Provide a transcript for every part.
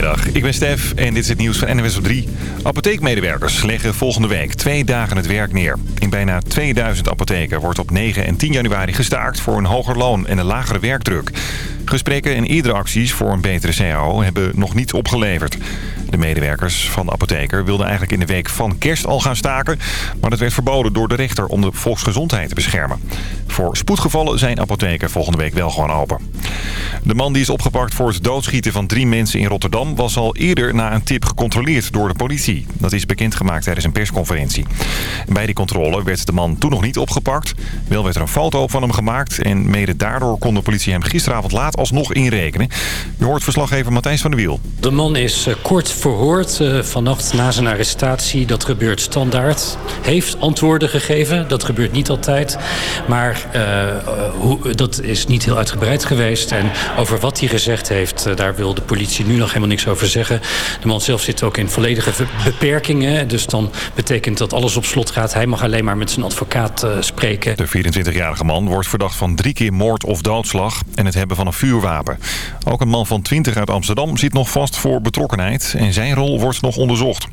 Goedemiddag, ik ben Stef en dit is het nieuws van NWS op 3. Apotheekmedewerkers leggen volgende week twee dagen het werk neer. In bijna 2000 apotheken wordt op 9 en 10 januari gestaakt voor een hoger loon en een lagere werkdruk. Gesprekken en eerdere acties voor een betere CAO hebben nog niets opgeleverd. De medewerkers van de apotheker wilden eigenlijk in de week van kerst al gaan staken... maar dat werd verboden door de rechter om de volksgezondheid te beschermen. Voor spoedgevallen zijn apotheken volgende week wel gewoon open. De man die is opgepakt voor het doodschieten van drie mensen in Rotterdam... was al eerder na een tip gecontroleerd door de politie. Dat is bekendgemaakt tijdens een persconferentie. Bij die controle werd de man toen nog niet opgepakt. Wel werd er een foto van hem gemaakt... en mede daardoor kon de politie hem gisteravond laat alsnog inrekenen. Je hoort verslaggever Matthijs van der Wiel. De man is eh, kort verhoord uh, vannacht na zijn arrestatie. Dat gebeurt standaard. Heeft antwoorden gegeven. Dat gebeurt niet altijd. Maar uh, hoe, dat is niet heel uitgebreid geweest. En over wat hij gezegd heeft, daar wil de politie nu nog helemaal niks over zeggen. De man zelf zit ook in volledige beperkingen. Dus dan betekent dat alles op slot gaat. Hij mag alleen maar met zijn advocaat spreken. De 24-jarige man wordt verdacht van drie keer moord of doodslag... en het hebben van een vuurwapen. Ook een man van 20 uit Amsterdam zit nog vast voor betrokkenheid... en zijn rol wordt nog onderzocht.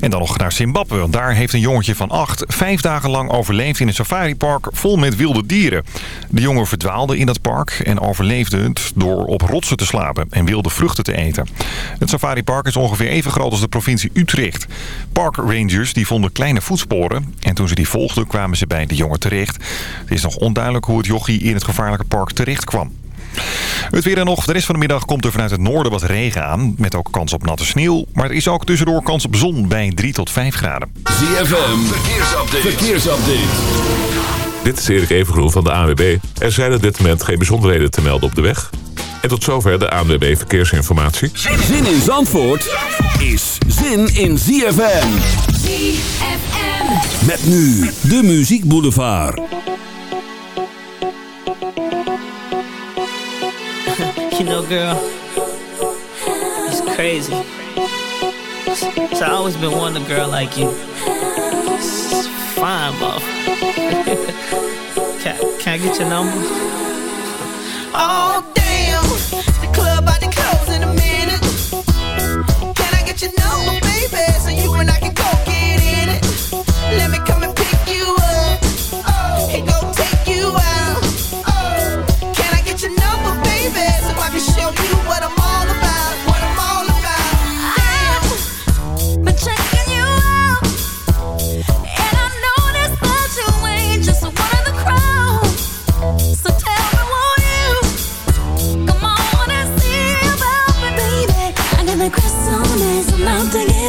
En dan nog naar Zimbabwe. Want daar heeft een jongetje van acht vijf dagen lang overleefd in een safaripark vol met wilde dieren. De jongen verdwaalde in dat park en overleefde het door op rotsen te slapen en wilde vruchten te eten. Het safaripark is ongeveer even groot als de provincie Utrecht. Park rangers die vonden kleine voetsporen en toen ze die volgden kwamen ze bij de jongen terecht. Het is nog onduidelijk hoe het jochie in het gevaarlijke park terecht kwam. Het weer en nog. De rest van de middag komt er vanuit het noorden wat regen aan. Met ook kans op natte sneeuw. Maar er is ook tussendoor kans op zon bij 3 tot 5 graden. ZFM. Verkeersupdate. Verkeersupdate. Dit is Erik Evengroen van de ANWB. Er zijn op dit moment geen bijzonderheden te melden op de weg. En tot zover de ANWB Verkeersinformatie. Zin in Zandvoort is zin in ZFM. ZFM. Met nu de Muziek Boulevard. You know, girl, it's crazy. So I always been wanting a girl like you. It's fine, buff. can, can I get your number? Oh, damn. The club about to close in a minute. Can I get your number,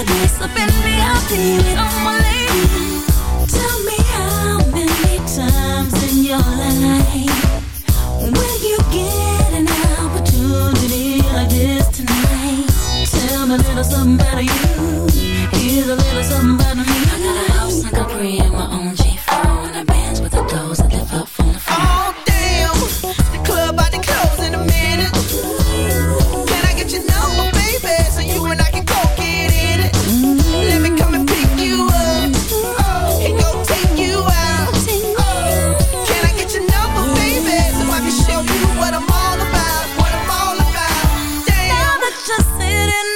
this up in VIP my ladies. Tell me how many times in your life will you get an opportunity like this tonight? Tell me a little something about you. Here's a little something about me. I got a house in Capri and my own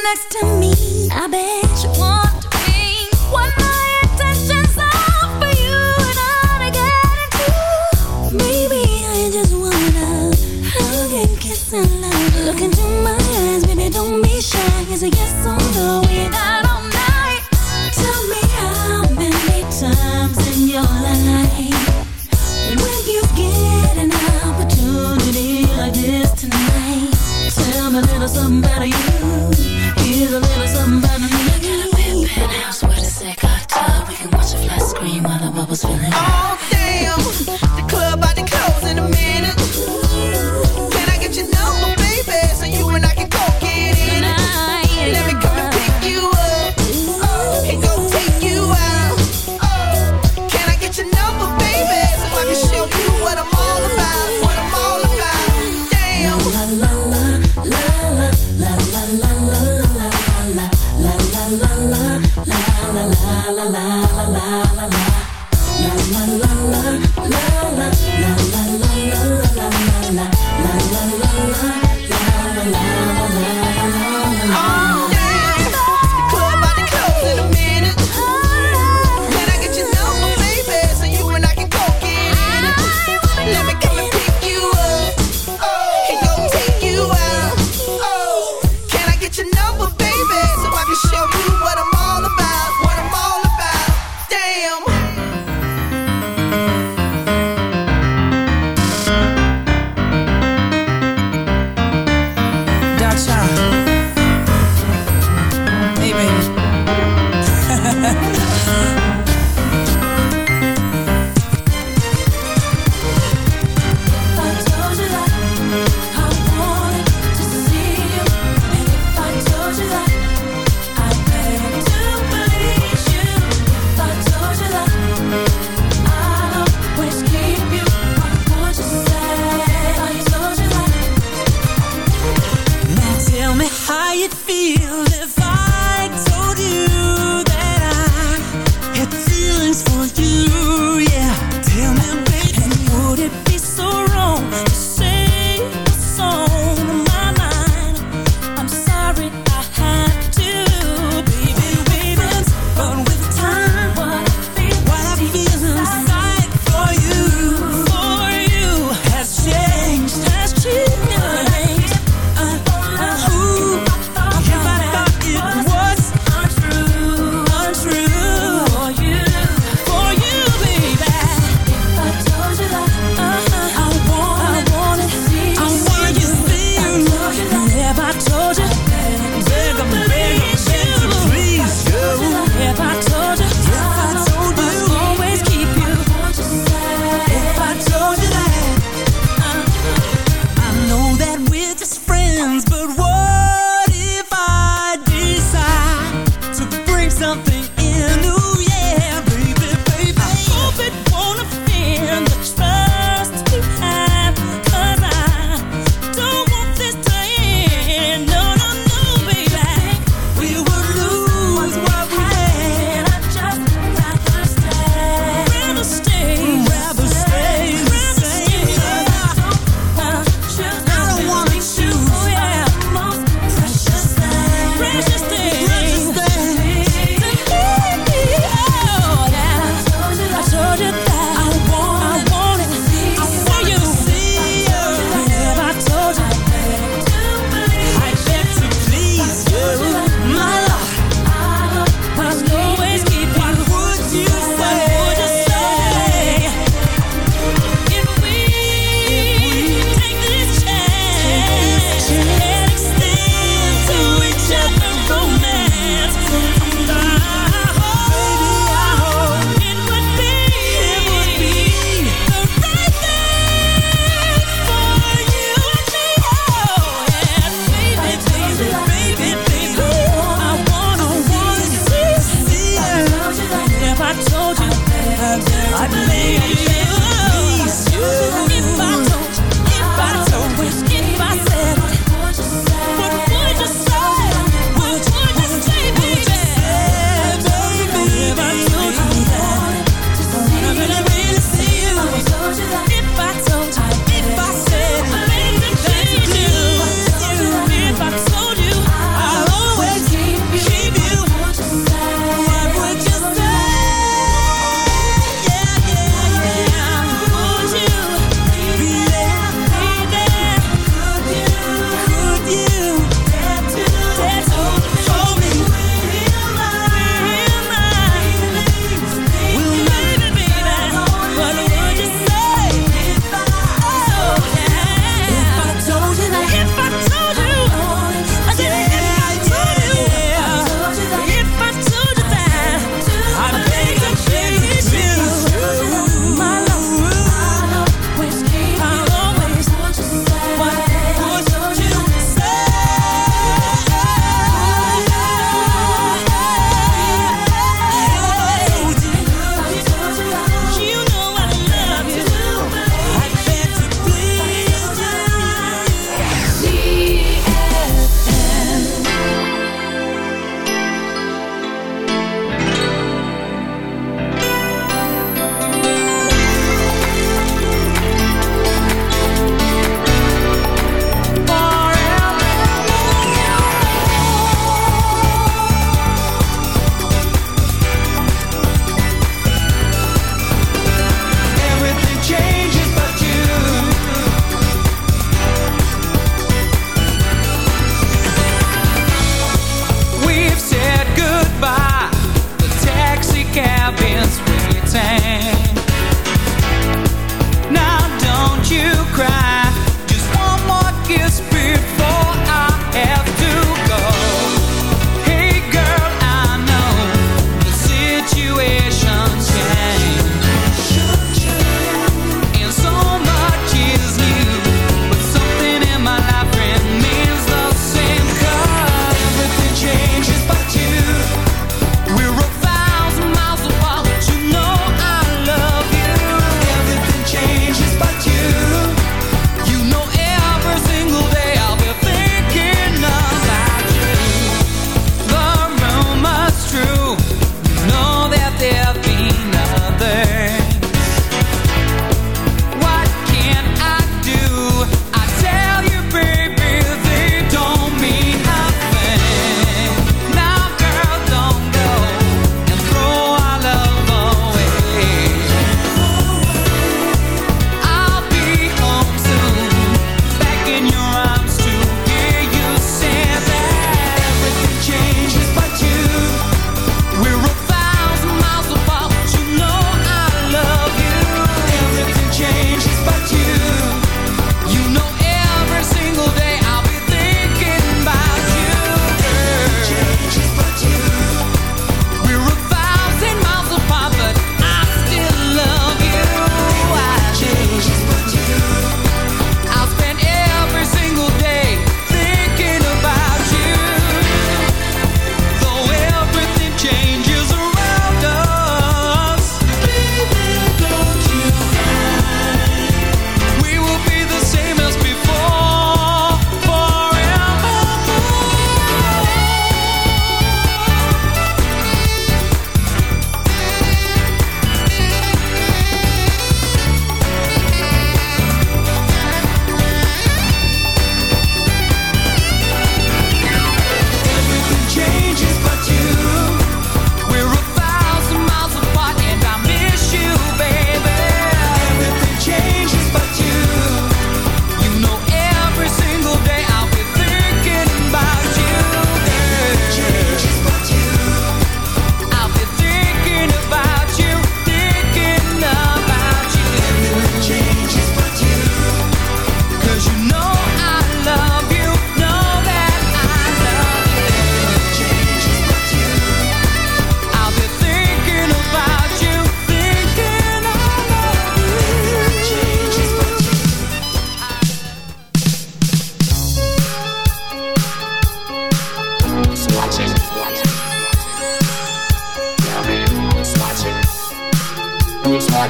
next to me, I bet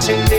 watching.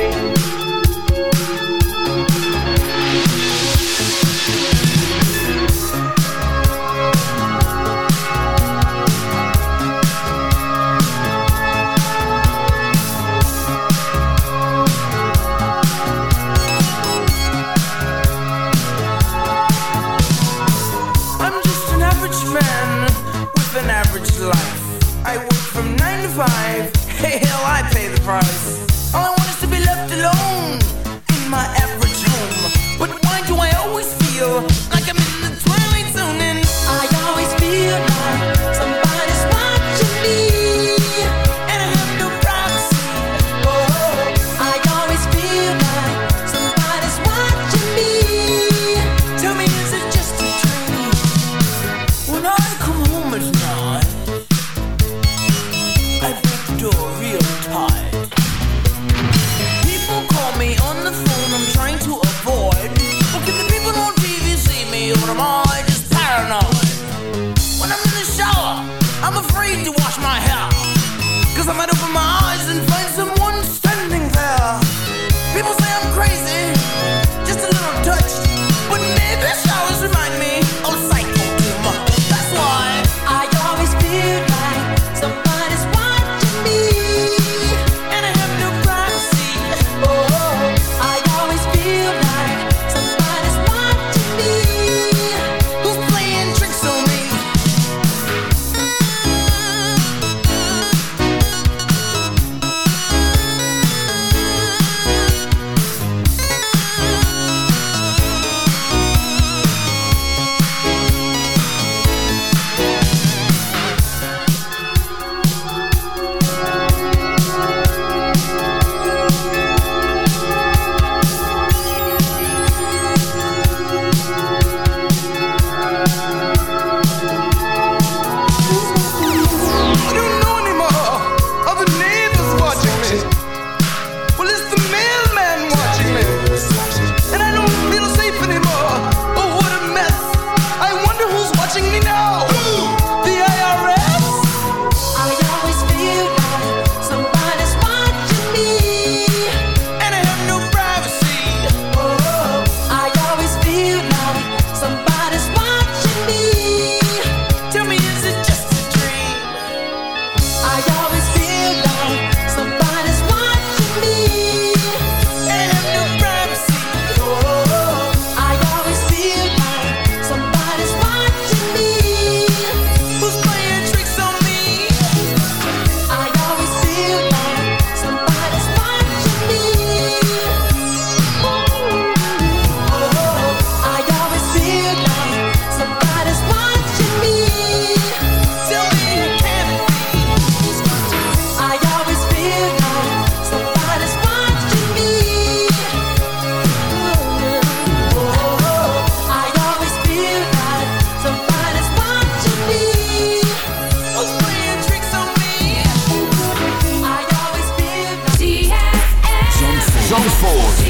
Zandvoort.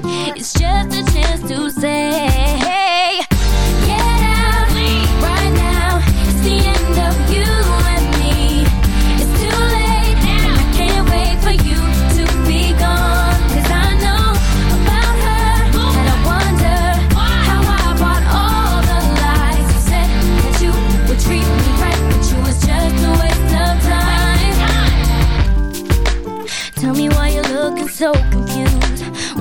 is just a chance to say, Get out right now. It's the end of you and me. It's too late. I can't wait for you to be gone. 'Cause I know about her. Wonder how I bought all the lies. You said that you would treat me right, but you was just a waste of time. Tell me why you're looking so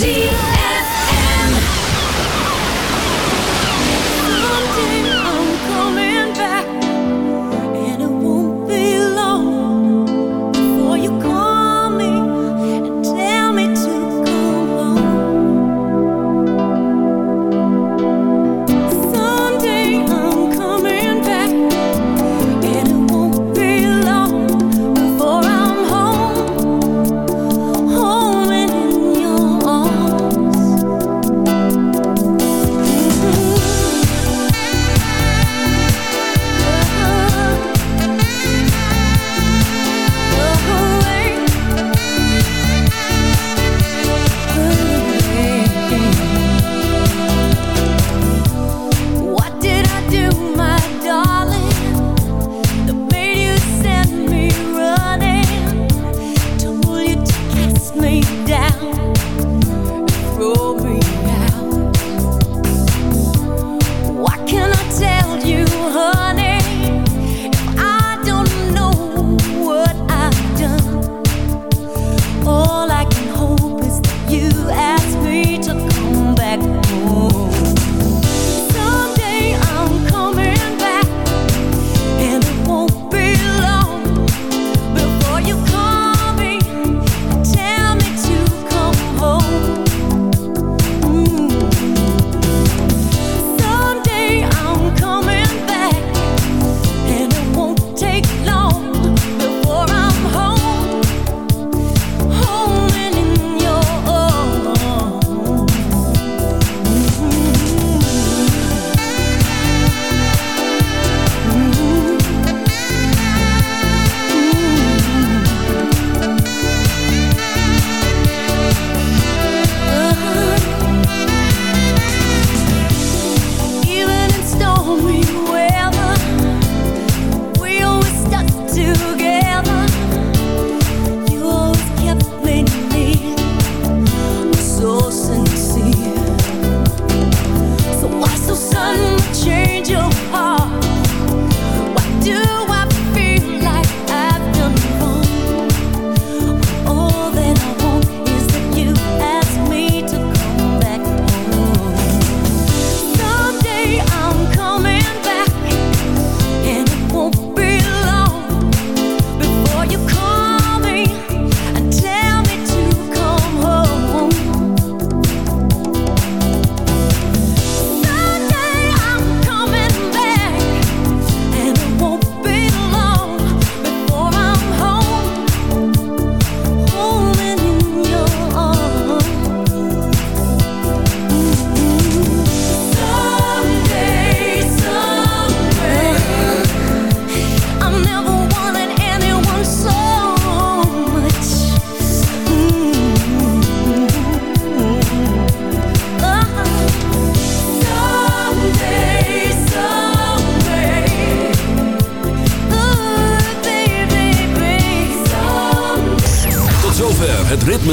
Zie